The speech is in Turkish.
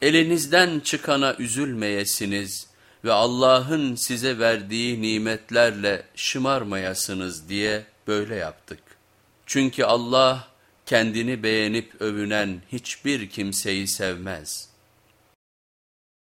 Elinizden çıkana üzülmeyesiniz ve Allah'ın size verdiği nimetlerle şımarmayasınız diye böyle yaptık. Çünkü Allah kendini beğenip övünen hiçbir kimseyi sevmez.''